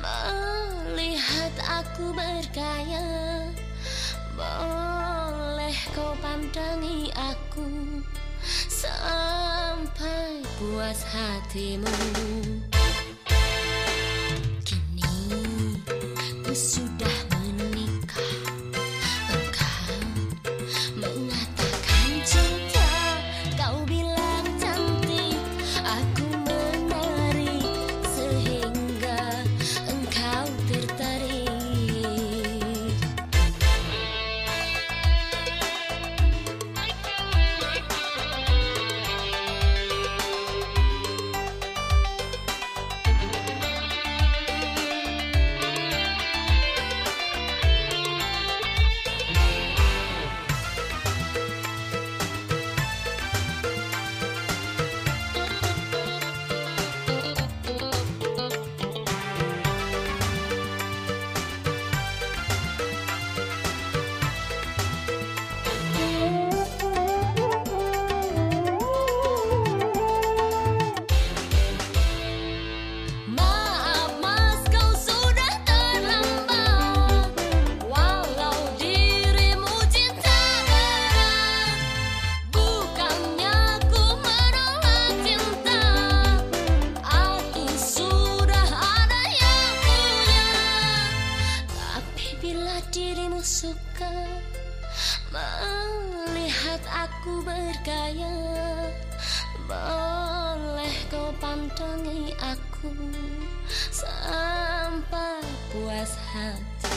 melihat aku bergaya Boleh kau pandangi aku Sampai puas hatimu. Kini ku sudah bergaya. Boleh kau pandangi aku Sampai puas hati